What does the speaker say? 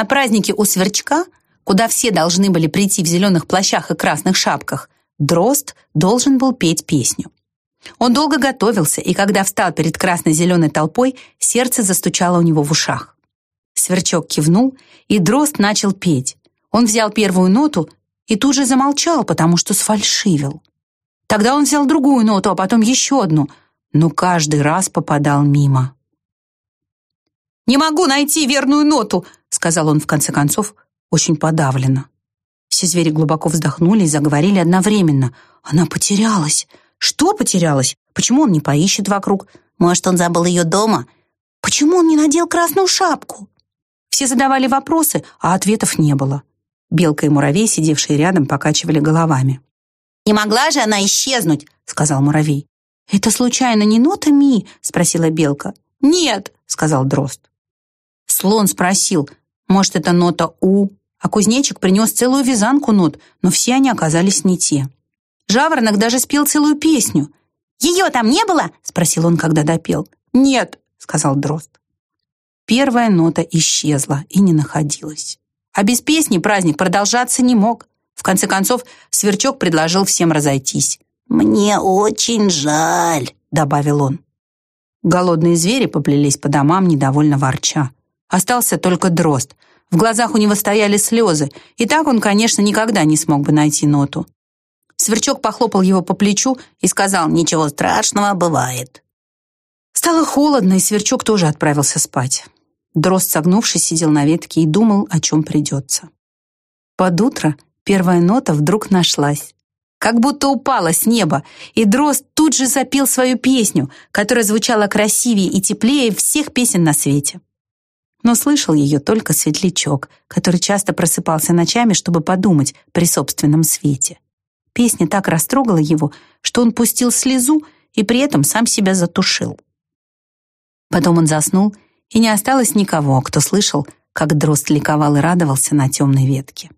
На празднике у Сверчка, куда все должны были прийти в зеленых плащах и красных шапках, Дрозд должен был петь песню. Он долго готовился, и когда встал перед красно-зеленой толпой, сердце застучало у него в ушах. Сверчок кивнул, и Дрозд начал петь. Он взял первую ноту и тут же замолчал, потому что сфальшивил. Тогда он взял другую ноту, а потом еще одну, но каждый раз попадал мимо. «Не могу найти верную ноту», — сказал он в конце концов, очень подавленно. Все звери глубоко вздохнули и заговорили одновременно. Она потерялась. Что потерялась? Почему он не поищет вокруг? Может, он забыл ее дома? Почему он не надел красную шапку? Все задавали вопросы, а ответов не было. Белка и муравей, сидевшие рядом, покачивали головами. «Не могла же она исчезнуть», — сказал муравей. «Это случайно не нота ми?» — спросила белка. «Нет», — сказал дрозд. Слон спросил, может, это нота У, а кузнечик принес целую вязанку нот, но все они оказались не те. Жаворонок даже спел целую песню. «Ее там не было?» — спросил он, когда допел. «Нет», — сказал дрозд. Первая нота исчезла и не находилась. А без песни праздник продолжаться не мог. В конце концов, Сверчок предложил всем разойтись. «Мне очень жаль», — добавил он. Голодные звери поплелись по домам, недовольно ворча. Остался только дрозд. В глазах у него стояли слезы, и так он, конечно, никогда не смог бы найти ноту. Сверчок похлопал его по плечу и сказал, «Ничего страшного, бывает». Стало холодно, и Сверчок тоже отправился спать. Дрозд, согнувшись, сидел на ветке и думал, о чем придется. Под утро первая нота вдруг нашлась. Как будто упала с неба, и Дрозд тут же запел свою песню, которая звучала красивее и теплее всех песен на свете но слышал ее только светлячок, который часто просыпался ночами, чтобы подумать при собственном свете. Песня так растрогала его, что он пустил слезу и при этом сам себя затушил. Потом он заснул, и не осталось никого, кто слышал, как дрозд ликовал и радовался на темной ветке.